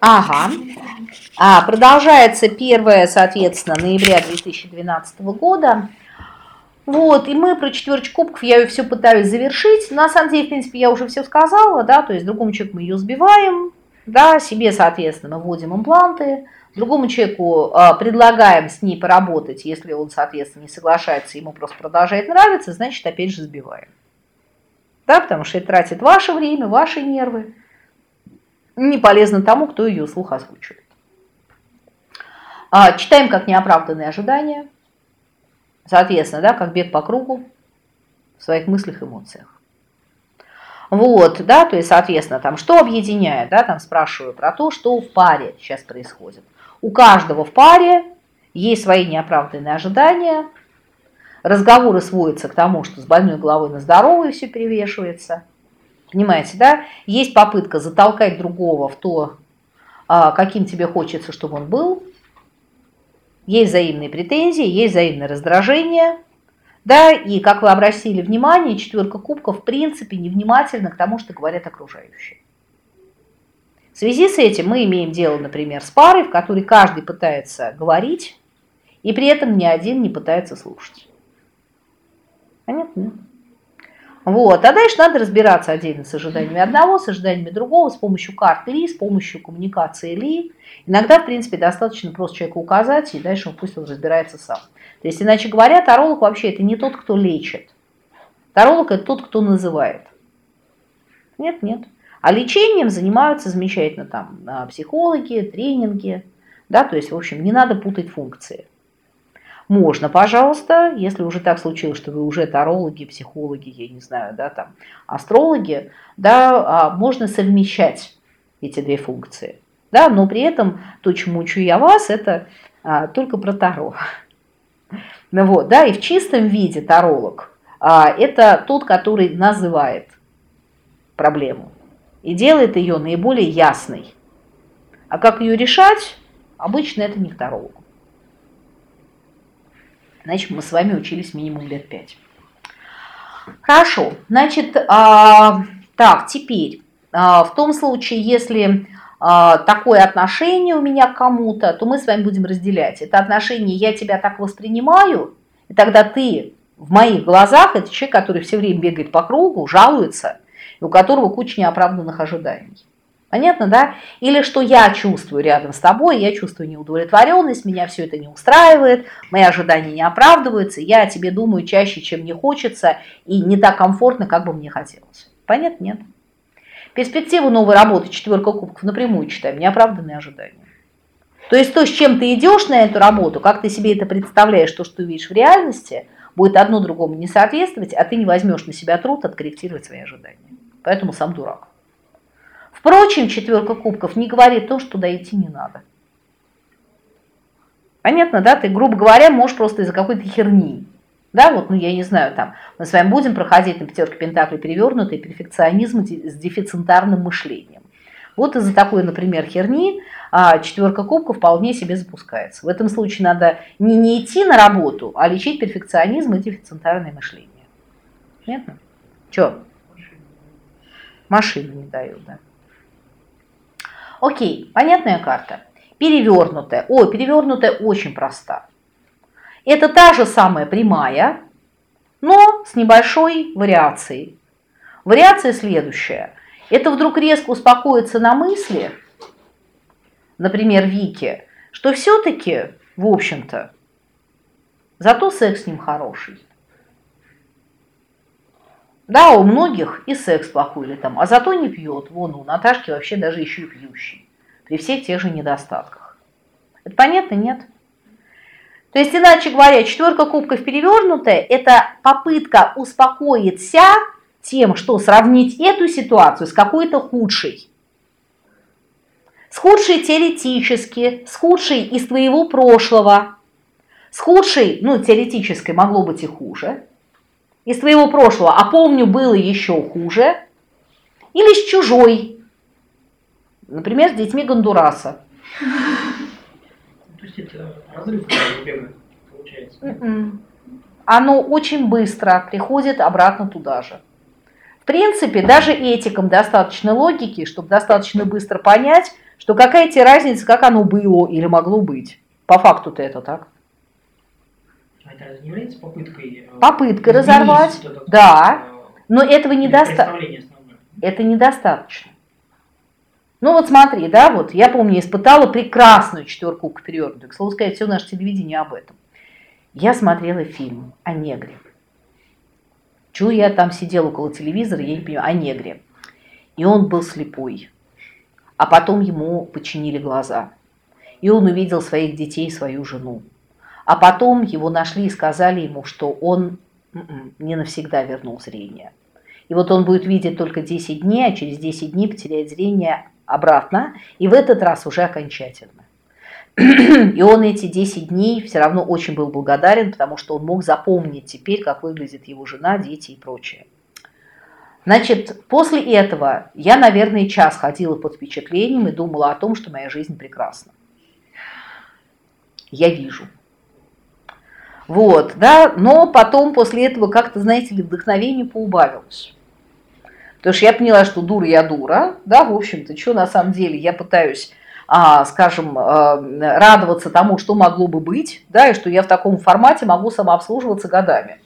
Ага. А, продолжается 1, соответственно, ноября 2012 года. Вот, и мы про четверочку кубков, я ее все пытаюсь завершить. На самом деле, в принципе, я уже все сказала, да, то есть другому человеку мы ее сбиваем, да, себе, соответственно, мы вводим импланты, другому человеку э, предлагаем с ней поработать, если он, соответственно, не соглашается, ему просто продолжает нравиться, значит, опять же сбиваем. Да, потому что это тратит ваше время, ваши нервы. Не полезно тому, кто ее слух озвучивает. А, читаем как неоправданные ожидания. Соответственно, да, как бег по кругу в своих мыслях, эмоциях. Вот, да, то есть, соответственно, там, что объединяет, да, там спрашиваю про то, что в паре сейчас происходит. У каждого в паре есть свои неоправданные ожидания, разговоры сводятся к тому, что с больной головой на здоровую все перевешивается. Понимаете, да? Есть попытка затолкать другого в то, а, каким тебе хочется, чтобы он был. Есть взаимные претензии, есть взаимное раздражение. Да, и как вы обратили внимание, четверка кубков в принципе невнимательна к тому, что говорят окружающие. В связи с этим мы имеем дело, например, с парой, в которой каждый пытается говорить, и при этом ни один не пытается слушать. Понятно? Вот. А дальше надо разбираться отдельно с ожиданиями одного, с ожиданиями другого, с помощью карт Ли, с помощью коммуникации Ли. Иногда, в принципе, достаточно просто человеку указать, и дальше пусть он разбирается сам. То есть, иначе говоря, таролог вообще это не тот, кто лечит. Таролог это тот, кто называет. Нет, нет. А лечением занимаются замечательно там а, психологи, тренинги. Да, то есть, в общем, не надо путать функции. Можно, пожалуйста, если уже так случилось, что вы уже тарологи, психологи, я не знаю, да, там, астрологи, да, а, можно совмещать эти две функции. Да, но при этом то, чему учу я вас, это а, только про Таро. Ну вот, да, и в чистом виде таролог а, это тот, который называет проблему и делает ее наиболее ясной. А как ее решать, обычно это не к тарологу. Значит, мы с вами учились минимум лет пять. Хорошо, значит, а, так, теперь, а, в том случае, если а, такое отношение у меня к кому-то, то мы с вами будем разделять. Это отношение «я тебя так воспринимаю», и тогда ты в моих глазах, это человек, который все время бегает по кругу, жалуется, и у которого куча неоправданных ожиданий. Понятно, да? Или что я чувствую рядом с тобой, я чувствую неудовлетворенность, меня все это не устраивает, мои ожидания не оправдываются, я о тебе думаю чаще, чем мне хочется, и не так комфортно, как бы мне хотелось. Понятно? Нет. Перспективу новой работы, четверка кубков, напрямую читаем, неоправданные ожидания. То есть то, с чем ты идешь на эту работу, как ты себе это представляешь, то, что ты видишь в реальности, будет одно другому не соответствовать, а ты не возьмешь на себя труд откорректировать свои ожидания. Поэтому сам дурак. Впрочем, четверка кубков не говорит то, что туда идти не надо. Понятно, да? Ты, грубо говоря, можешь просто из-за какой-то херни. Да, вот, ну я не знаю, там, мы с вами будем проходить на пятерке пентаклей перевернутый перфекционизм с дефицитарным мышлением. Вот из-за такой, например, херни а, четверка кубков вполне себе запускается. В этом случае надо не, не идти на работу, а лечить перфекционизм и дефицитарное мышление. Понятно? Че? Машину не дают, да. Окей, понятная карта. Перевернутая. О, перевернутая очень проста. Это та же самая прямая, но с небольшой вариацией. Вариация следующая. Это вдруг резко успокоиться на мысли, например, Вики, что все-таки, в общем-то, зато секс с ним хороший. Да, у многих и секс плохой или там, а зато не пьет. Вон у Наташки вообще даже еще и пьющий. При всех тех же недостатках. Это понятно? Нет? То есть, иначе говоря, четверка кубков перевернутая – это попытка успокоиться тем, что сравнить эту ситуацию с какой-то худшей. С худшей теоретически, с худшей из твоего прошлого, с худшей, ну, теоретической могло быть и хуже – из твоего прошлого, а помню, было еще хуже, или с чужой, например, с детьми Гондураса. То есть это разрыв получается? М-м. Оно очень быстро приходит обратно туда же. В принципе, даже этикам достаточно логики, чтобы достаточно быстро понять, что какая тебе разница, как оно было или могло быть. По факту-то это так. Это не является попыткой? Э, попыткой разорвать, это, да. Э, но этого недостаточно. Это недостаточно. Ну вот смотри, да, вот я помню, испытала прекрасную четверку к перевернутую. К слову сказать, все наше телевидение об этом. Я смотрела фильм о негре. Чего я там сидела около телевизора, я не понимаю, о негре. И он был слепой. А потом ему починили глаза. И он увидел своих детей, свою жену. А потом его нашли и сказали ему, что он м-м, не навсегда вернул зрение. И вот он будет видеть только 10 дней, а через 10 дней потеряет зрение обратно, и в этот раз уже окончательно. И он эти 10 дней все равно очень был благодарен, потому что он мог запомнить теперь, как выглядит его жена, дети и прочее. Значит, после этого я, наверное, час ходила под впечатлением и думала о том, что моя жизнь прекрасна. Я вижу. Вот, да, но потом после этого как-то, знаете ли, вдохновение поубавилось. Потому что я поняла, что дура я дура, да, в общем-то, что на самом деле я пытаюсь, а, скажем, а, радоваться тому, что могло бы быть, да, и что я в таком формате могу самообслуживаться годами.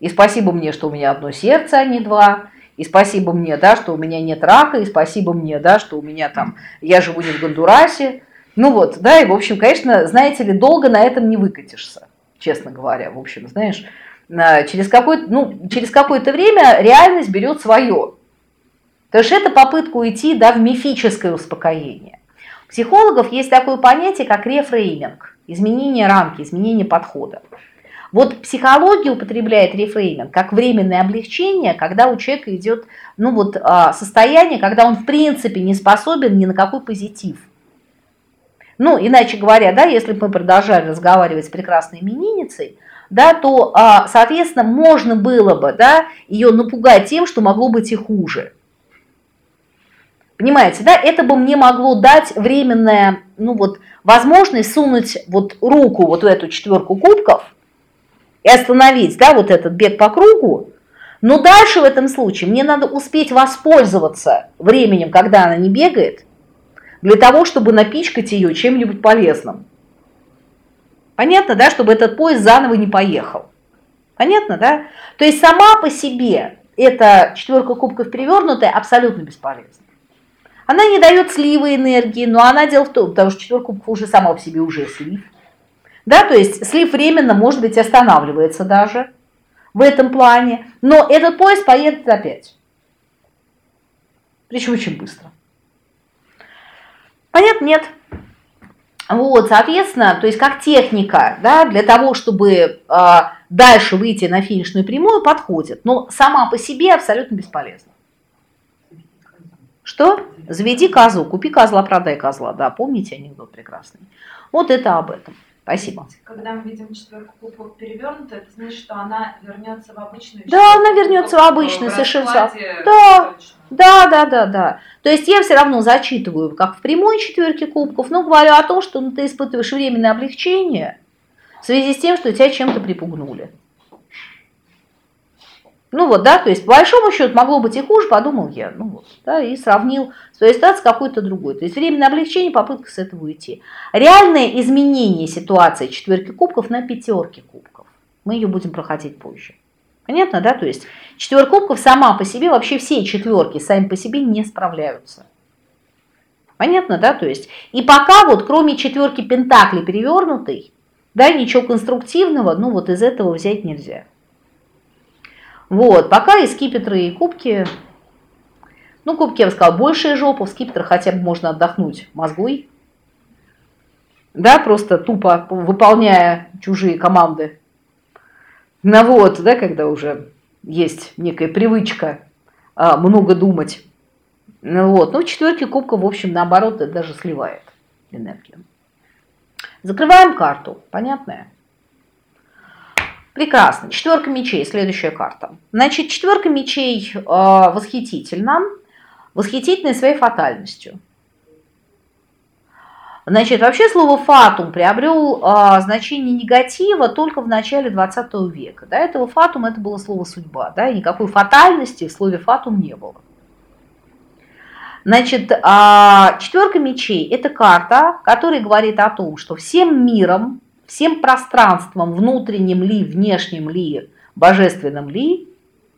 И спасибо мне, что у меня одно сердце, а не два, и спасибо мне, да, что у меня нет рака, и спасибо мне, да, что у меня там, я живу не в Гондурасе. Ну вот, да, и в общем, конечно, знаете ли, долго на этом не выкатишься, честно говоря. В общем, знаешь, через какое-то ну, через какое-то время реальность берет свое. То есть это попытка уйти да, в мифическое успокоение. У психологов есть такое понятие, как рефрейминг, изменение рамки, изменение подхода. Вот психология употребляет рефрейминг как временное облегчение, когда у человека идет ну вот, а, состояние, когда он в принципе не способен ни на какой позитив. Ну, иначе говоря, да, если бы мы продолжали разговаривать с прекрасной именинницей, да, то, а, соответственно, можно было бы да, ее напугать тем, что могло быть и хуже. Понимаете, да, это бы мне могло дать временная, ну вот, возможность сунуть вот руку вот в эту четверку кубков, и остановить, да, вот этот бег по кругу. Но дальше в этом случае мне надо успеть воспользоваться временем, когда она не бегает, для того, чтобы напичкать ее чем-нибудь полезным. Понятно, да, чтобы этот поезд заново не поехал. Понятно, да? То есть сама по себе эта четверка кубков перевернутая абсолютно бесполезна. Она не дает слива энергии, но она дело в том, потому что четверка кубков уже сама по себе уже слив. Да, то есть слив временно, может быть, останавливается даже в этом плане, но этот поезд поедет опять. Причем очень быстро. Понятно? Нет. Вот, соответственно, то есть как техника, да, для того, чтобы э, дальше выйти на финишную прямую, подходит, но сама по себе абсолютно бесполезна. Что? Заведи козу, купи козла, продай козла. Да, помните анекдот прекрасный? Вот это об этом. Спасибо. Когда мы видим четверку кубков перевернутую, это значит, что она вернется в обычную. Да, она вернется в обычную, совершенно. Да, да, да, да, да. То есть я все равно зачитываю, как в прямой четверке кубков, но говорю о том, что ну, ты испытываешь временное облегчение в связи с тем, что тебя чем-то припугнули. Ну вот, да, то есть по большому счету могло быть и хуже, подумал я, ну вот, да, и сравнил свою ситуацию с какой-то другой. То есть временное облегчение, попытка с этого уйти. Реальное изменение ситуации четверки кубков на пятерке кубков. Мы ее будем проходить позже. Понятно, да? То есть четверка кубков сама по себе, вообще все четверки сами по себе не справляются. Понятно, да? То есть и пока вот кроме четверки пентаклей перевернутой, да, ничего конструктивного, ну вот из этого взять нельзя. Вот, пока и скипетры, и кубки. Ну, кубки, я бы сказала, большая жопа, в скипетрах хотя бы можно отдохнуть мозгой. Да, просто тупо выполняя чужие команды. Ну вот, да, когда уже есть некая привычка а, много думать. Ну вот, ну четверки кубка, в общем, наоборот, даже сливает энергию. Закрываем карту, понятная? Прекрасно. Четверка мечей, следующая карта. Значит, четверка мечей э, восхитительна, восхитительна своей фатальностью. Значит, вообще слово «фатум» приобрел э, значение негатива только в начале 20 века. До этого «фатум» это было слово «судьба», да, и никакой фатальности в слове «фатум» не было. Значит, а, четверка мечей – это карта, которая говорит о том, что всем миром, всем пространством, внутренним ли, внешним ли, божественным ли,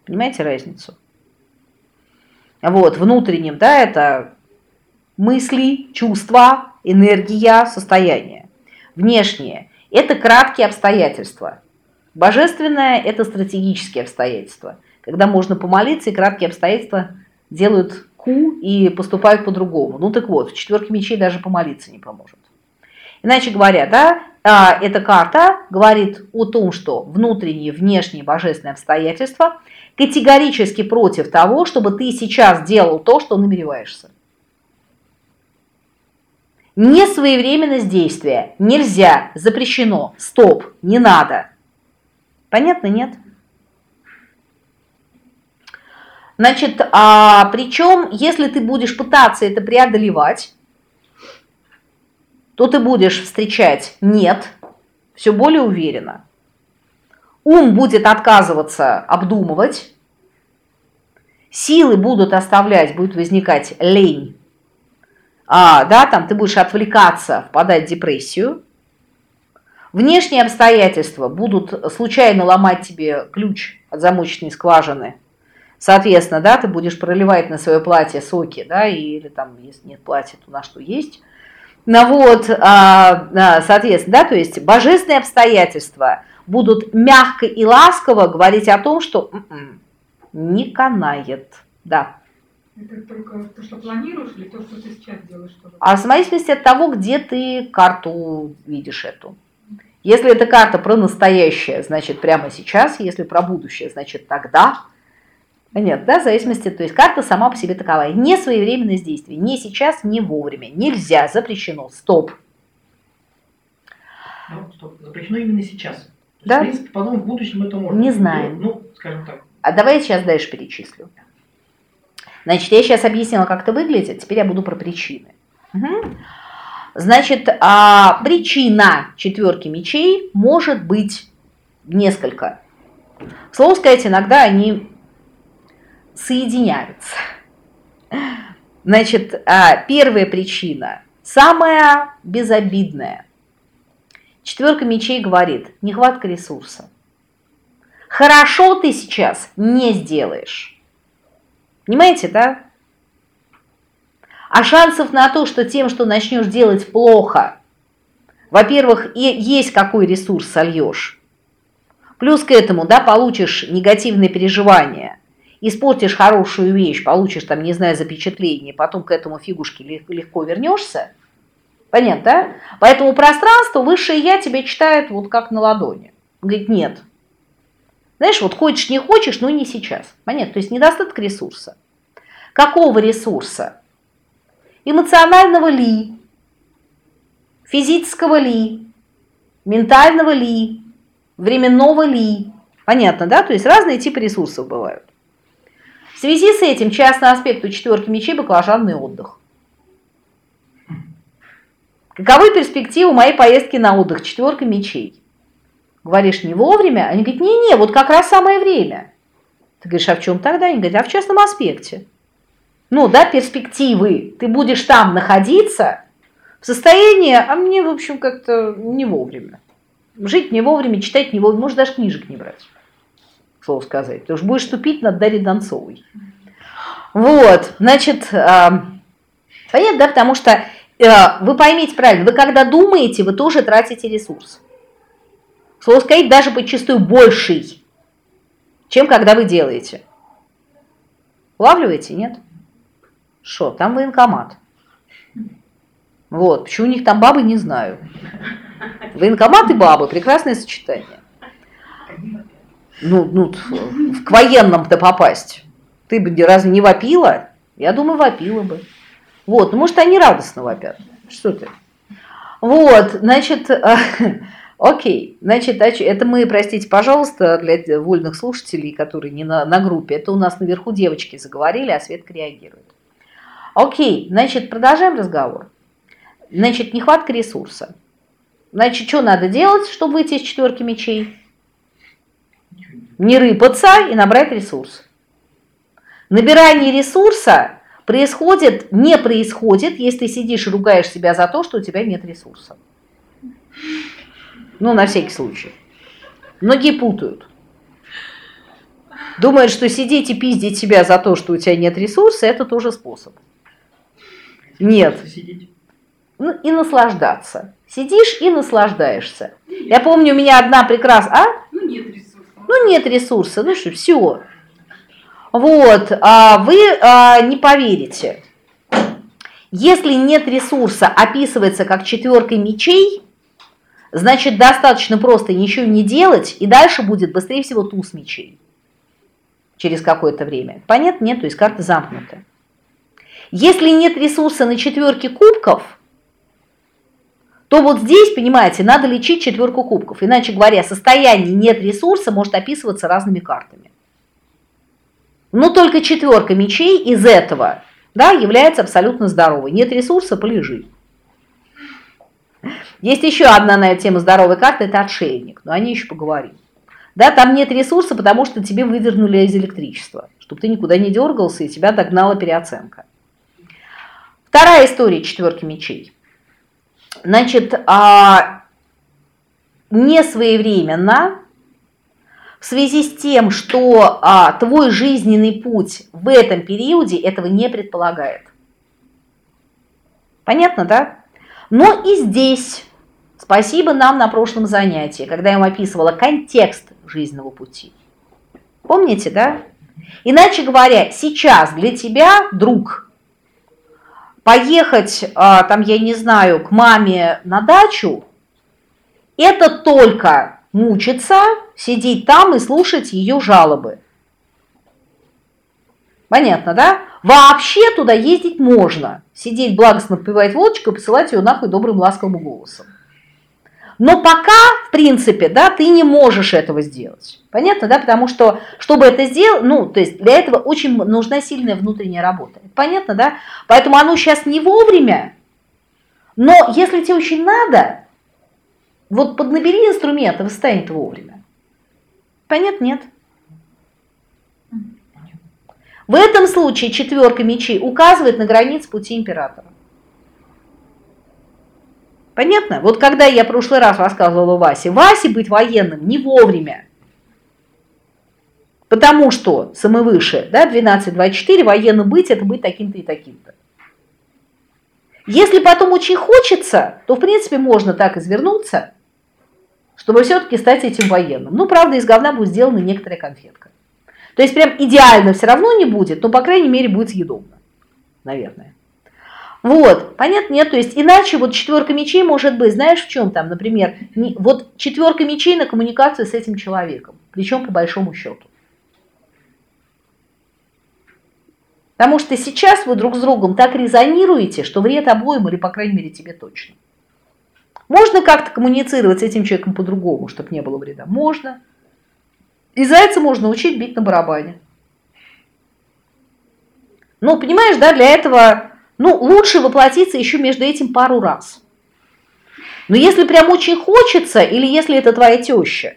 понимаете разницу? Вот, внутренним, да, это мысли, чувства, энергия, состояние. Внешнее – это краткие обстоятельства. Божественное – это стратегические обстоятельства, когда можно помолиться, и краткие обстоятельства делают ку и поступают по-другому. Ну так вот, в четверке мечей даже помолиться не поможет. Иначе говоря, да, эта карта говорит о том, что внутренние, внешние божественные обстоятельства категорически против того, чтобы ты сейчас делал то, что намереваешься. Несвоевременность действия. Нельзя, запрещено, стоп, не надо. Понятно, нет? Значит, а, причем, если ты будешь пытаться это преодолевать, то ты будешь встречать «нет», все более уверенно. Ум будет отказываться обдумывать, силы будут оставлять, будет возникать лень, а, да, там ты будешь отвлекаться, впадать в депрессию. Внешние обстоятельства будут случайно ломать тебе ключ от замочной скважины. Соответственно, да, ты будешь проливать на свое платье соки, да, или там, если нет платья, то на что есть. Ну вот, а, соответственно, да, то есть божественные обстоятельства будут мягко и ласково говорить о том, что М м-м, -м, не канает, да. Это только то, что планируешь, или то, что ты сейчас делаешь? Чтобы... А в зависимости от того, где ты карту видишь эту. Если эта карта про настоящее, значит прямо сейчас, если про будущее, значит тогда. Нет, да, в зависимости, то есть карта сама по себе таковая. Не своевременность действий, не сейчас, не вовремя. Нельзя, запрещено, стоп. Ну, стоп, запрещено именно сейчас. Да? в принципе, потом в будущем это можно. Не знаем. Ну, скажем так. А давай я сейчас дальше перечислю. Значит, я сейчас объяснила, как это выглядит, теперь я буду про причины. Угу. Значит, а, причина четверки мечей может быть несколько. Слово сказать, иногда они соединяются. Значит, а, первая причина, самая безобидная. Четверка мечей говорит, нехватка ресурса. Хорошо ты сейчас не сделаешь. Понимаете, да? А шансов на то, что тем, что начнешь делать плохо, во-первых, есть какой ресурс сольешь, плюс к этому, да, получишь негативные переживания, испортишь хорошую вещь, получишь там, не знаю, запечатление, потом к этому фигушке легко вернешься, понятно, да? Поэтому пространство высшее я тебе читает вот как на ладони. говорит, нет, знаешь, вот хочешь, не хочешь, но не сейчас. Понятно? То есть недостаток ресурса. Какого ресурса? Эмоционального ли? Физического ли? Ментального ли? Временного ли? Понятно, да? То есть разные типы ресурсов бывают. В связи с этим частный аспект у четверки мечей – баклажанный отдых. Каковы перспективы моей поездки на отдых? Четверка мечей говоришь не вовремя, они говорят, не-не, вот как раз самое время. Ты говоришь, а в чем тогда? Они говорят, а в частном аспекте. Ну, да, перспективы. Ты будешь там находиться в состоянии, а мне, в общем, как-то не вовремя. Жить не вовремя, читать не вовремя, может, даже книжек не брать, слово сказать. Ты уж будешь ступить над Дарьей Донцовой. Вот, значит, э, понятно, да, потому что э, вы поймите правильно, вы когда думаете, вы тоже тратите ресурс. Слово сказать, даже подчастую больший, чем когда вы делаете. Улавливаете, нет? Что, там военкомат. Вот, почему у них там бабы, не знаю. Военкомат и бабы, прекрасное сочетание. Ну, ну к военным-то попасть. Ты бы разве не вопила? Я думаю, вопила бы. Вот, ну, может, они радостно вопят. Что ты? Вот, значит, Окей, значит, это мы, простите, пожалуйста, для вольных слушателей, которые не на, на группе, это у нас наверху девочки заговорили, а Светка реагирует. Окей, значит, продолжаем разговор. Значит, нехватка ресурса. Значит, что надо делать, чтобы выйти из четверки мечей? Не рыпаться и набрать ресурс. Набирание ресурса происходит, не происходит, если ты сидишь и ругаешь себя за то, что у тебя нет ресурса. Ну, на всякий случай. Многие путают. Думают, что сидеть и пиздить себя за то, что у тебя нет ресурса, это тоже способ. Нет. Ну, и наслаждаться. Сидишь и наслаждаешься. Я помню, у меня одна прекрасная... А? Ну нет ресурсов. Ну, нет ресурса, ну что, все. Вот, а вы а, не поверите. Если нет ресурса описывается как четверкой мечей, значит достаточно просто ничего не делать, и дальше будет быстрее всего туз мечей через какое-то время. Понятно? Нет, то есть карта замкнута. Если нет ресурса на четверке кубков, то вот здесь, понимаете, надо лечить четверку кубков. Иначе говоря, состояние нет ресурса может описываться разными картами. Но только четверка мечей из этого да, является абсолютно здоровой. Нет ресурса, полежи. Есть еще одна на эту тему здоровой карты, это отшельник, но о ней еще поговорим. Да, там нет ресурса, потому что тебе выдернули из электричества, чтобы ты никуда не дергался и тебя догнала переоценка. Вторая история четверки мечей. Значит, а, не своевременно в связи с тем, что а, твой жизненный путь в этом периоде этого не предполагает. Понятно, да? Но и здесь, спасибо нам на прошлом занятии, когда я вам описывала контекст жизненного пути. Помните, да? Иначе говоря, сейчас для тебя, друг, поехать, а, там, я не знаю, к маме на дачу, это только мучиться, сидеть там и слушать ее жалобы. Понятно, да? Вообще туда ездить можно. Сидеть благостно попивать водочку и посылать ее нахуй добрым ласковым голосом. Но пока, в принципе, да, ты не можешь этого сделать. Понятно, да? Потому что, чтобы это сделать, ну, то есть для этого очень нужна сильная внутренняя работа. Понятно, да? Поэтому оно сейчас не вовремя, но если тебе очень надо, вот поднабери инструментов и станет вовремя. Понятно? Нет. В этом случае четверка мечей указывает на границы пути императора. Понятно? Вот когда я в прошлый раз рассказывала Васе, Васе быть военным не вовремя. Потому что самовыше, да, 12-24, военным быть, это быть таким-то и таким-то. Если потом очень хочется, то, в принципе, можно так извернуться, чтобы все-таки стать этим военным. Ну, правда, из говна будет сделана некоторая конфетка. То есть прям идеально все равно не будет, но, по крайней мере, будет съедобно. Наверное. Вот, понятно, нет, то есть иначе вот четверка мечей может быть, знаешь, в чем там, например, не, вот четверка мечей на коммуникацию с этим человеком, причем по большому счету. Потому что сейчас вы друг с другом так резонируете, что вред обоим, или, по крайней мере, тебе точно. Можно как-то коммуницировать с этим человеком по-другому, чтобы не было вреда? Можно. И зайца можно учить бить на барабане. Ну, понимаешь, да, для этого ну, лучше воплотиться еще между этим пару раз. Но если прям очень хочется, или если это твоя теща,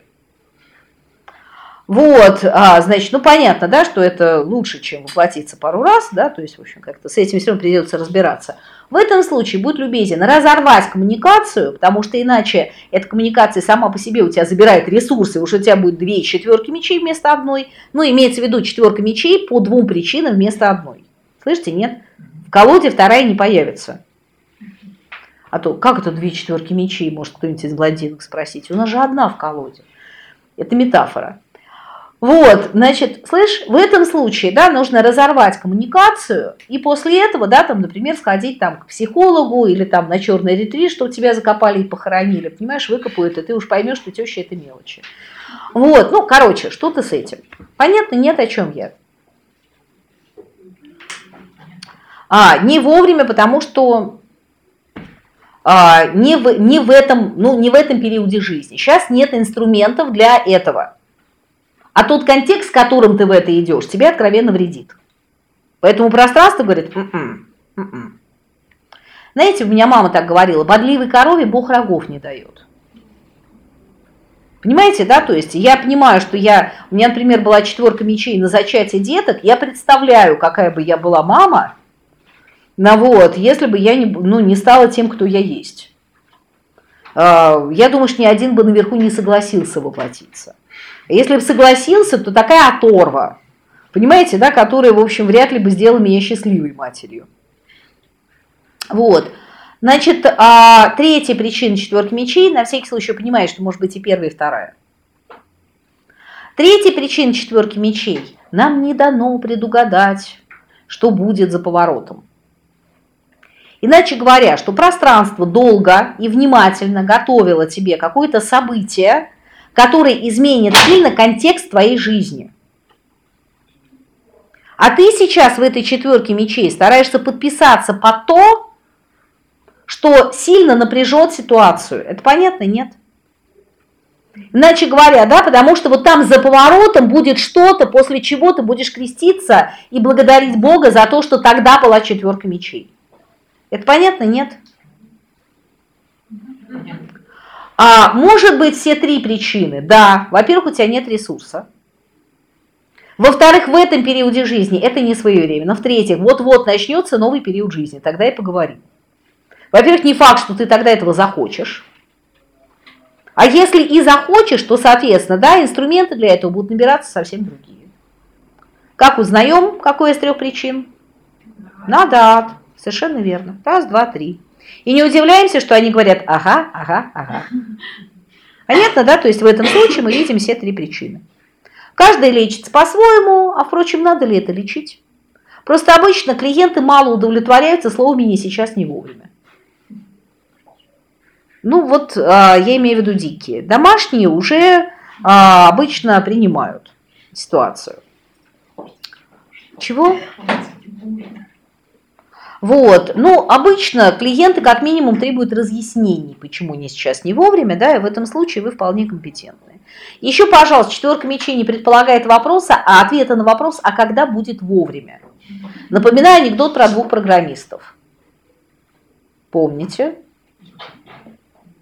вот, а, значит, ну понятно, да, что это лучше, чем воплотиться пару раз, да, то есть, в общем, как-то с этим все равно придется разбираться. В этом случае будь любезен разорвать коммуникацию, потому что иначе эта коммуникация сама по себе у тебя забирает ресурсы, уже у тебя будет две четверки мечей вместо одной, ну, имеется в виду четверка мечей по двум причинам вместо одной. Слышите, нет? В колоде вторая не появится. А то как это две четверки мечей, может кто-нибудь из блондинок спросить. У нас же одна в колоде. Это метафора. Вот, значит, слышь, в этом случае, да, нужно разорвать коммуникацию и после этого, да, там, например, сходить там к психологу или там на черный ретрит, что тебя закопали и похоронили, понимаешь, выкопают, и ты уж поймешь, что теща это мелочи. Вот, ну, короче, что ты с этим? Понятно, нет, о чем я. А, не вовремя, потому что а, не, в, не, в этом, ну, не в этом периоде жизни. Сейчас нет инструментов для этого. А тот контекст, с которым ты в это идешь, тебе откровенно вредит. Поэтому пространство говорит, м-м, м-м. знаете, у меня мама так говорила, бодливой корове Бог рогов не дает. Понимаете, да, то есть я понимаю, что я, у меня, например, была четверка мечей на зачатие деток, я представляю, какая бы я была мама, Ну вот, если бы я не, ну, не стала тем, кто я есть. А, я думаю, что ни один бы наверху не согласился воплотиться. Если бы согласился, то такая оторва, понимаете, да, которая, в общем, вряд ли бы сделала меня счастливой матерью. Вот. Значит, а, третья причина четверки мечей, на всякий случай понимаешь, что может быть и первая, и вторая. Третья причина четверки мечей. Нам не дано предугадать, что будет за поворотом. Иначе говоря, что пространство долго и внимательно готовило тебе какое-то событие, которое изменит сильно контекст твоей жизни. А ты сейчас в этой четверке мечей стараешься подписаться под то, что сильно напряжет ситуацию. Это понятно? Нет. Иначе говоря, да, потому что вот там за поворотом будет что-то, после чего ты будешь креститься и благодарить Бога за то, что тогда была четверка мечей. Это понятно? Нет? А может быть все три причины. Да, во-первых, у тебя нет ресурса. Во-вторых, в этом периоде жизни это не своевременно. В-третьих, вот-вот начнется новый период жизни, тогда и поговорим. Во-первых, не факт, что ты тогда этого захочешь. А если и захочешь, то, соответственно, да, инструменты для этого будут набираться совсем другие. Как узнаем, какой из трех причин? Надо. Совершенно верно. Раз, два, три. И не удивляемся, что они говорят «ага, ага, ага». Понятно, да? То есть в этом случае мы видим все три причины. Каждый лечится по-своему, а, впрочем, надо ли это лечить? Просто обычно клиенты мало удовлетворяются словами «не сейчас, не вовремя». Ну вот, а, я имею в виду дикие. Домашние уже а, обычно принимают ситуацию. Чего? Вот. Ну, обычно клиенты как минимум требуют разъяснений, почему не сейчас, не вовремя, да, и в этом случае вы вполне компетентны. Еще, пожалуйста, четверка мечей не предполагает вопроса, а ответа на вопрос, а когда будет вовремя. Напоминаю анекдот про двух программистов. Помните?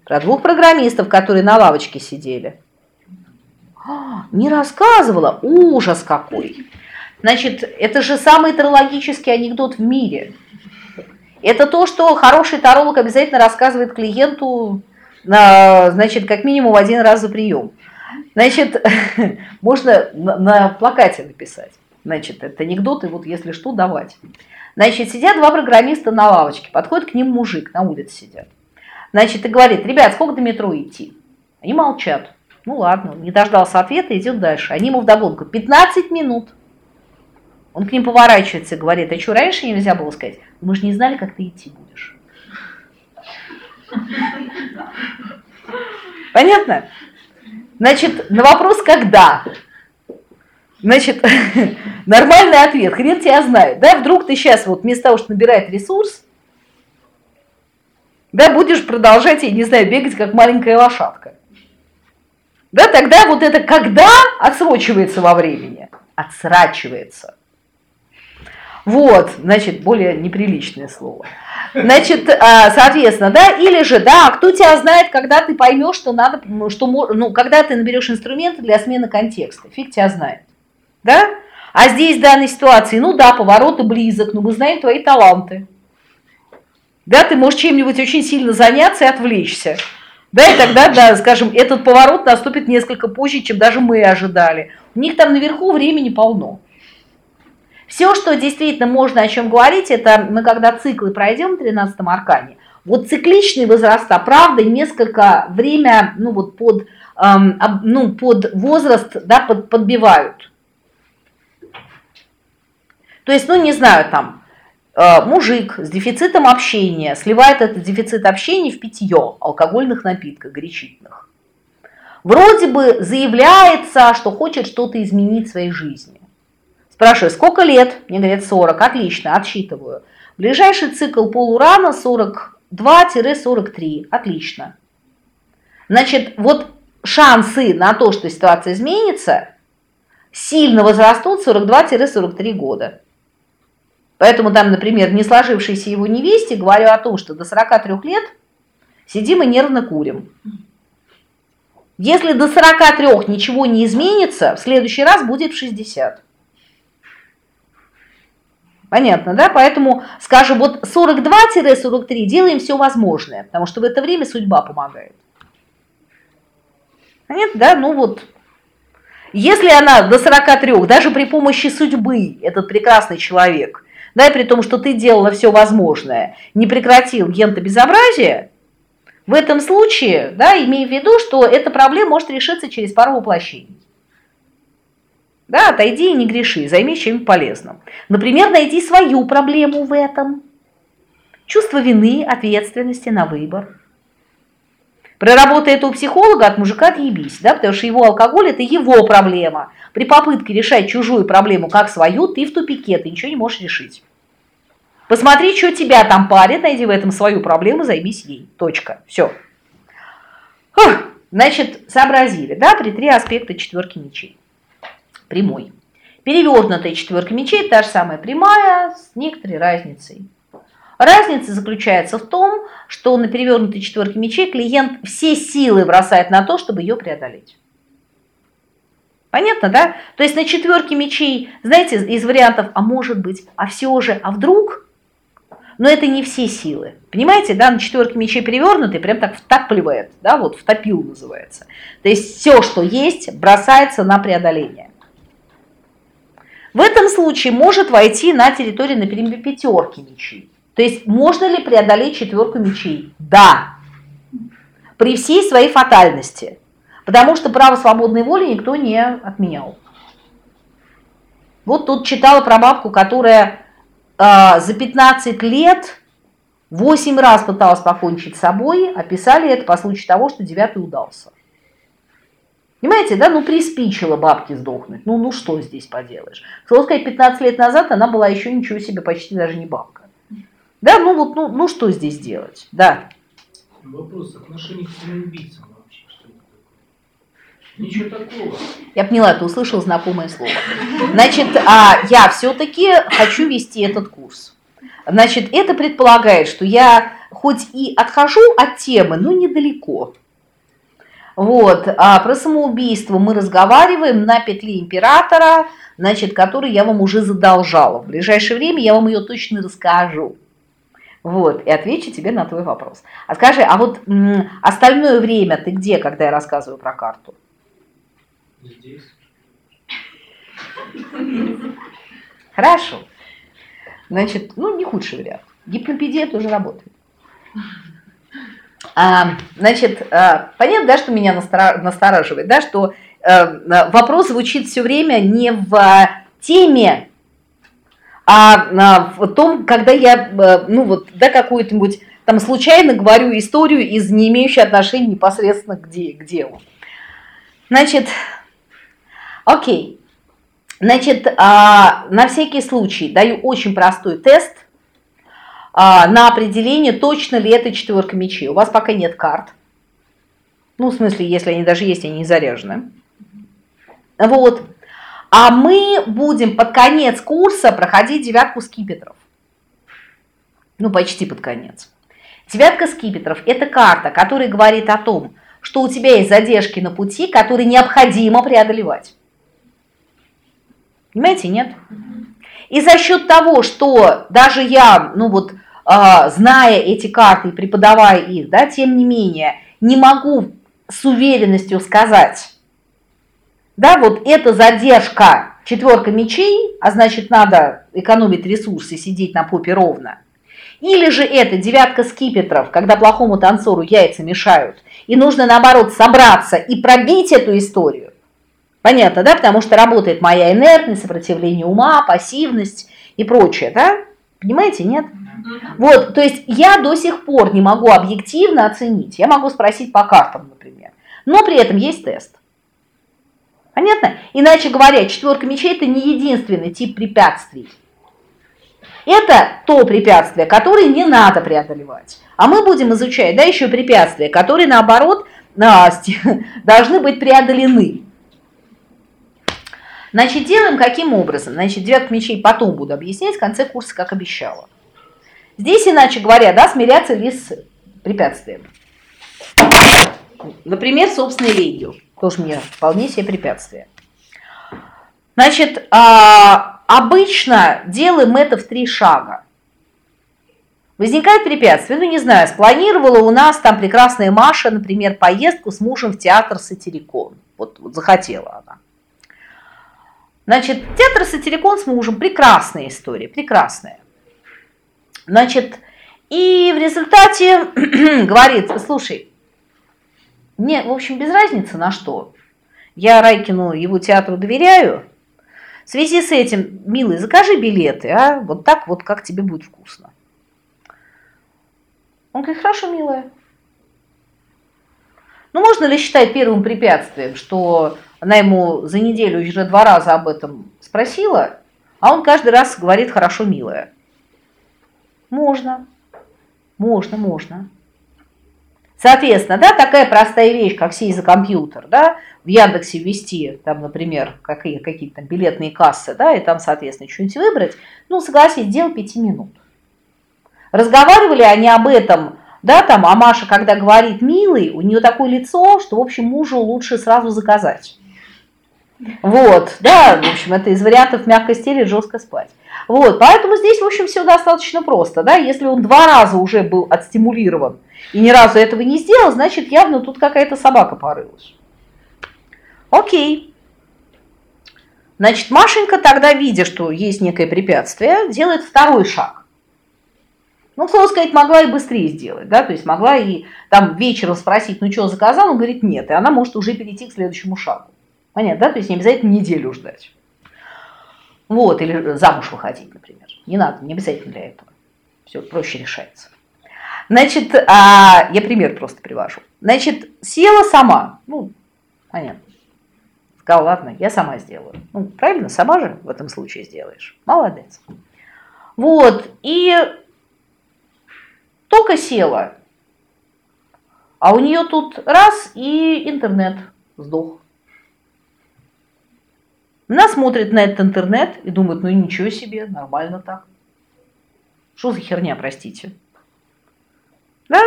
Про двух программистов, которые на лавочке сидели. А, не рассказывала? Ужас какой! Значит, это же самый трологический анекдот в мире – это то, что хороший таролог обязательно рассказывает клиенту, значит, как минимум один раз за прием. Значит, можно на, плакате написать. Значит, это анекдоты, вот если что, давать. Значит, сидят два программиста на лавочке, подходит к ним мужик, на улице сидят. Значит, и говорит, ребят, сколько до метро идти? Они молчат. Ну ладно, не дождался ответа, идет дальше. Они ему вдогонку, 15 минут. Он к ним поворачивается и говорит, а что, раньше нельзя было сказать? Мы же не знали, как ты идти будешь. Понятно? Значит, на вопрос «когда?» Значит, нормальный ответ, хрен тебя знает. Да, вдруг ты сейчас вот вместо того, что набирать ресурс, да, будешь продолжать, я не знаю, бегать как маленькая лошадка. Да, тогда вот это «когда» отсрочивается во времени, отсрачивается. Вот, значит, более неприличное слово. Значит, а, соответственно, да, или же, да, кто тебя знает, когда ты поймешь, что надо, что, ну, когда ты наберешь инструменты для смены контекста, фиг тебя знает, да? А здесь в данной ситуации, ну да, повороты близок, но мы знаем твои таланты. Да, ты можешь чем-нибудь очень сильно заняться и отвлечься. Да, и тогда, да, скажем, этот поворот наступит несколько позже, чем даже мы ожидали. У них там наверху времени полно. Все, что действительно можно о чем говорить, это мы когда циклы пройдем в 13 аркане, вот цикличные возраста, правда, несколько время, ну вот под, эм, ну, под возраст, да, под, подбивают. То есть, ну не знаю, там, э, мужик с дефицитом общения сливает этот дефицит общения в питье алкогольных напитков, горячительных. Вроде бы заявляется, что хочет что-то изменить в своей жизни. Спрашиваю, сколько лет? Мне говорят 40. Отлично, отсчитываю. Ближайший цикл полурана 42-43. Отлично. Значит, вот шансы на то, что ситуация изменится, сильно возрастут 42-43 года. Поэтому там, например, не сложившейся его невесте говорю о том, что до 43 лет сидим и нервно курим. Если до 43 ничего не изменится, в следующий раз будет в 60. Понятно, да? Поэтому, скажем, вот 42-43 делаем все возможное, потому что в это время судьба помогает. Понятно, да? Ну вот, если она до 43, даже при помощи судьбы, этот прекрасный человек, да, и при том, что ты делала все возможное, не прекратил гента безобразия, в этом случае, да, имея в виду, что эта проблема может решиться через пару воплощений. Да, отойди и не греши, займись чем-нибудь полезным. Например, найди свою проблему в этом. Чувство вины, ответственности на выбор. Проработай это у психолога, от мужика отъебись, да, потому что его алкоголь – это его проблема. При попытке решать чужую проблему как свою, ты в тупике, ты ничего не можешь решить. Посмотри, что тебя там парит, найди в этом свою проблему, займись ей. Точка. Все. Фух. Значит, сообразили, да, при три аспекта четверки мечей прямой. Перевернутая четверка мечей та же самая прямая с некоторой разницей. Разница заключается в том, что на перевернутой четверке мечей клиент все силы бросает на то, чтобы ее преодолеть. Понятно, да? То есть на четверке мечей, знаете, из вариантов, а может быть, а все же, а вдруг? Но это не все силы. Понимаете, да, на четверке мечей перевернутый прям так втапливает, да, вот втопил называется. То есть все, что есть, бросается на преодоление. В этом случае может войти на территорию, например, пятерки мечей. То есть можно ли преодолеть четверку мечей? Да. При всей своей фатальности. Потому что право свободной воли никто не отменял. Вот тут читала про бабку, которая э, за 15 лет 8 раз пыталась покончить с собой, описали это по случаю того, что девятый удался. Понимаете, да, ну приспичило бабке сдохнуть. Ну, ну что здесь поделаешь? Слово сказать, 15 лет назад она была еще ничего себе, почти даже не бабка. Да, ну вот, ну, ну что здесь делать? Да. Вопрос отношения к самоубийцам вообще. Что это такое? Ничего такого. Я поняла, ты услышал знакомое слово. Значит, а я все-таки хочу вести этот курс. Значит, это предполагает, что я хоть и отхожу от темы, но недалеко. Вот, а про самоубийство мы разговариваем на петле императора, значит, который я вам уже задолжала. В ближайшее время я вам ее точно расскажу. Вот, и отвечу тебе на твой вопрос. А скажи, а вот остальное время ты где, когда я рассказываю про карту? Здесь. Хорошо. Значит, ну, не худший вариант. Гипнопедия тоже работает. А, значит, а, понятно, да, что меня настораживает, да, что а, вопрос звучит все время не в теме, а в том, когда я, ну вот, да, какую-нибудь там случайно говорю историю из не имеющей отношения непосредственно к, де, к делу. Значит, окей. Значит, на всякий случай даю очень простой тест – а, на определение, точно ли это четверка мечей. У вас пока нет карт. Ну, в смысле, если они даже есть, они не заряжены. Вот. А мы будем под конец курса проходить девятку скипетров. Ну, почти под конец. Девятка скипетров – это карта, которая говорит о том, что у тебя есть задержки на пути, которые необходимо преодолевать. Понимаете, нет? И за счет того, что даже я, ну вот, а, зная эти карты и преподавая их, да, тем не менее, не могу с уверенностью сказать, да, вот эта задержка четверка мечей, а значит надо экономить ресурсы, сидеть на попе ровно. Или же это девятка скипетров, когда плохому танцору яйца мешают, и нужно наоборот собраться и пробить эту историю. Понятно, да? Потому что работает моя инертность, сопротивление ума, пассивность и прочее, да? Понимаете, нет? Вот, то есть я до сих пор не могу объективно оценить. Я могу спросить по картам, например. Но при этом есть тест. Понятно? Иначе говоря, четверка мечей – это не единственный тип препятствий. Это то препятствие, которое не надо преодолевать. А мы будем изучать да, еще препятствия, которые, наоборот, должны быть преодолены. Значит, делаем каким образом? Значит, девятку мечей потом буду объяснять в конце курса, как обещала. Здесь, иначе говоря, да, смиряться ли с препятствием. Например, собственной ленью. Тоже мне вполне себе препятствие. Значит, а, обычно делаем это в три шага. Возникает препятствие, ну не знаю, спланировала у нас там прекрасная Маша, например, поездку с мужем в театр Сатирикон. Вот, вот захотела она. Значит, театр Сатирикон с мужем, прекрасная история, прекрасная. Значит, и в результате говорит, слушай, мне, в общем, без разницы на что. Я Райкину, его театру доверяю. В связи с этим, милый, закажи билеты, а? Вот так вот, как тебе будет вкусно. Он говорит, хорошо, милая. Ну, можно ли считать первым препятствием, что она ему за неделю уже два раза об этом спросила, а он каждый раз говорит «хорошо, милая». Можно, можно, можно. Соответственно, да, такая простая вещь, как сесть за компьютер, да, в Яндексе ввести, там, например, какие, какие-то там билетные кассы, да, и там, соответственно, что-нибудь выбрать, ну, согласись, дело пяти минут. Разговаривали они об этом, да, там, а Маша, когда говорит «милый», у нее такое лицо, что, в общем, мужу лучше сразу заказать. Вот, да, в общем, это из вариантов мягко стелить, жестко спать. Вот, поэтому здесь, в общем, все достаточно просто, да, если он два раза уже был отстимулирован и ни разу этого не сделал, значит, явно тут какая-то собака порылась. Окей. Значит, Машенька тогда, видя, что есть некое препятствие, делает второй шаг. Ну, слово сказать, могла и быстрее сделать, да, то есть могла и там вечером спросить, ну, что заказал, он говорит, нет, и она может уже перейти к следующему шагу. Понятно, да, то есть не обязательно неделю ждать. Вот, или замуж выходить, например. Не надо, не обязательно для этого. Все проще решается. Значит, а, я пример просто привожу. Значит, села сама, ну, понятно. Сказала, ладно, я сама сделаю. Ну, правильно, сама же в этом случае сделаешь. Молодец. Вот, и только села, а у нее тут раз и интернет сдох. Она смотрит на этот интернет и думает, ну ничего себе, нормально так. Что за херня, простите? Да?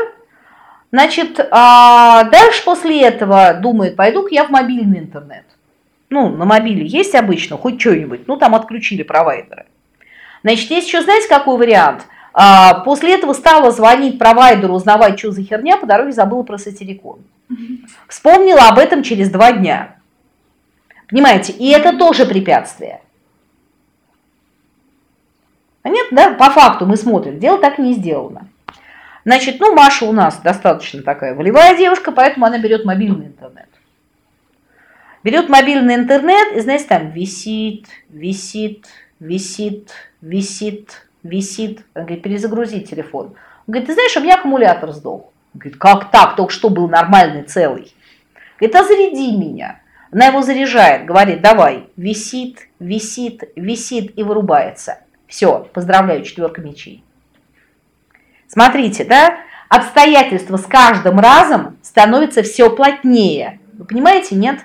Значит, а дальше после этого думает, пойду-ка я в мобильный интернет. Ну, на мобиле есть обычно хоть что-нибудь, ну там отключили провайдеры. Значит, есть еще, знаете, какой вариант? А, после этого стала звонить провайдеру, узнавать, что за херня, по дороге забыла про сатирикон. Вспомнила об этом через два дня. Понимаете, и это тоже препятствие. Понятно, да? По факту мы смотрим, дело так не сделано. Значит, ну, Маша у нас достаточно такая волевая девушка, поэтому она берет мобильный интернет. Берет мобильный интернет и, знаете, там висит, висит, висит, висит, висит. Он говорит, перезагрузи телефон. Он говорит, ты знаешь, у меня аккумулятор сдох. Он говорит, как так? Только что был нормальный, целый. Говорит, а заряди меня. Она его заряжает, говорит, давай, висит, висит, висит и вырубается. Все, поздравляю, четверка мечей. Смотрите, да, обстоятельства с каждым разом становятся все плотнее. Вы понимаете, нет?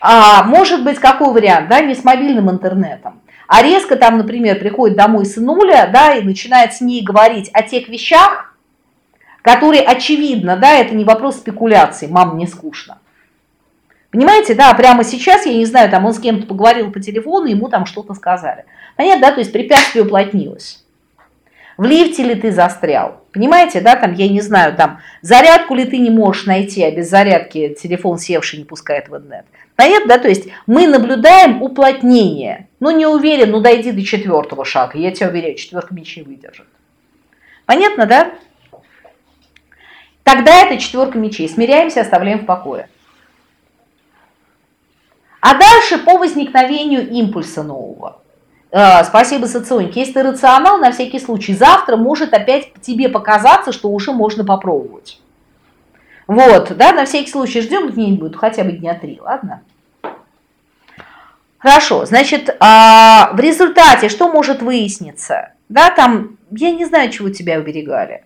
А, может быть, какой вариант, да, не с мобильным интернетом, а резко там, например, приходит домой сынуля, да, и начинает с ней говорить о тех вещах, которые очевидно, да, это не вопрос спекуляции, мам, мне скучно. Понимаете, да, прямо сейчас, я не знаю, там он с кем-то поговорил по телефону, ему там что-то сказали. Понятно, да, то есть препятствие уплотнилось. В лифте ли ты застрял? Понимаете, да, там, я не знаю, там, зарядку ли ты не можешь найти, а без зарядки телефон севший не пускает в интернет. Понятно, да, то есть мы наблюдаем уплотнение. Ну, не уверен, ну, дойди до четвертого шага, я тебя уверяю, четверка мечей выдержит. Понятно, да? Тогда это четверка мечей. Смиряемся, оставляем в покое. А дальше по возникновению импульса нового. Э, спасибо, Соционик. Если ты рационал, на всякий случай, завтра может опять тебе показаться, что уже можно попробовать. Вот, да, на всякий случай ждем где-нибудь хотя бы дня три, ладно? Хорошо, значит, а, в результате что может выясниться? Да, там, я не знаю, чего тебя уберегали.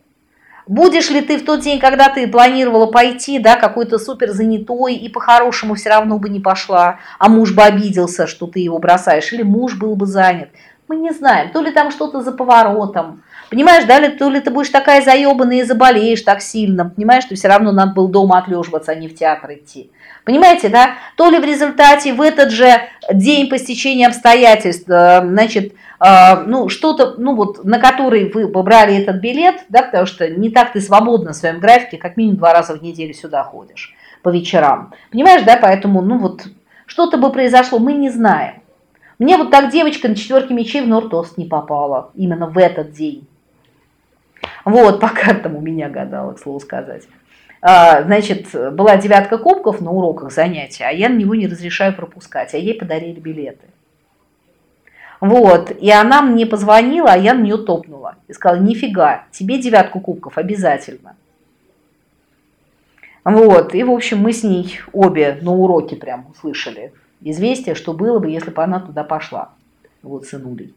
Будешь ли ты в тот день, когда ты планировала пойти, да, какой-то супер занятой и по-хорошему все равно бы не пошла, а муж бы обиделся, что ты его бросаешь, или муж был бы занят. Мы не знаем, то ли там что-то за поворотом, понимаешь, да, ли, то ли ты будешь такая заебанная и заболеешь так сильно, понимаешь, что все равно надо было дома отлеживаться, а не в театр идти. Понимаете, да, то ли в результате в этот же день по стечению обстоятельств, э, значит, э, ну, что-то, ну, вот, на который вы побрали этот билет, да, потому что не так ты свободно в своем графике, как минимум два раза в неделю сюда ходишь по вечерам. Понимаешь, да, поэтому, ну, вот, что-то бы произошло, мы не знаем. Мне вот так девочка на четверке мечей в Нортост не попала. Именно в этот день. Вот, по картам у меня гадала, к слову сказать. А, значит, была девятка кубков на уроках занятия, а я на него не разрешаю пропускать, а ей подарили билеты. Вот, и она мне позвонила, а я на нее топнула. И сказала, нифига, тебе девятку кубков обязательно. Вот, и, в общем, мы с ней обе на уроке прям услышали известие, что было бы, если бы она туда пошла. Вот сынулей.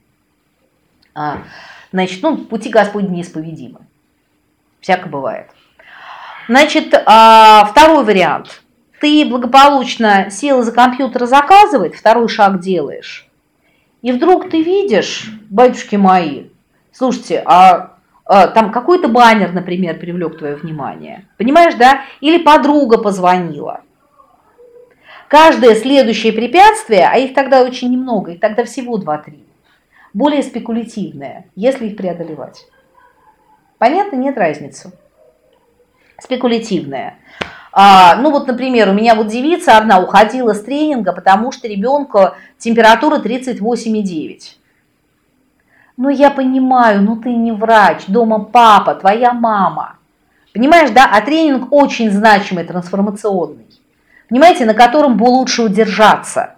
А, значит, ну, пути Господни неисповедимы. Всяко бывает. Значит, а, второй вариант. Ты благополучно села за компьютер заказывать, второй шаг делаешь. И вдруг ты видишь, батюшки мои, слушайте, а, а там какой-то баннер, например, привлек твое внимание. Понимаешь, да? Или подруга позвонила. Каждое следующее препятствие, а их тогда очень немного, их тогда всего 2-3, более спекулятивное, если их преодолевать. Понятно? Нет разницы. Спекулятивное. А, ну вот, например, у меня вот девица одна уходила с тренинга, потому что ребенка температура 38,9. Ну я понимаю, ну ты не врач, дома папа, твоя мама. Понимаешь, да? А тренинг очень значимый, трансформационный понимаете, на котором бы лучше удержаться.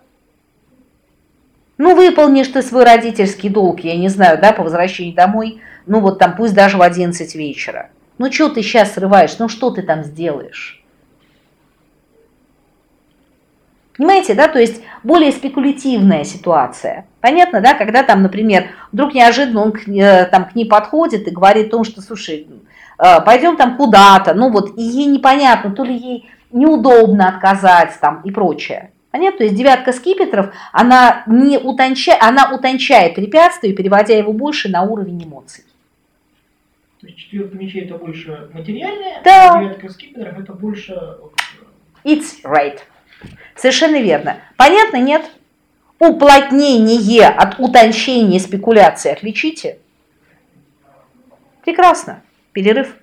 Ну, выполнишь ты свой родительский долг, я не знаю, да, по возвращении домой, ну, вот там, пусть даже в 11 вечера. Ну, что ты сейчас срываешь, ну, что ты там сделаешь? Понимаете, да, то есть более спекулятивная ситуация. Понятно, да, когда там, например, вдруг неожиданно он к, э, там, к ней подходит и говорит о том, что, слушай, э, пойдем там куда-то, ну вот, и ей непонятно, то ли ей неудобно отказать там и прочее. Понятно? То есть девятка скипетров, она, не утончает, она утончает препятствие, переводя его больше на уровень эмоций. То есть четверка мечей это больше материальное, да. а девятка скипетров это больше... It's right. Совершенно верно. Понятно, нет? Уплотнение от утончения спекуляции отличите? Прекрасно. Перерыв.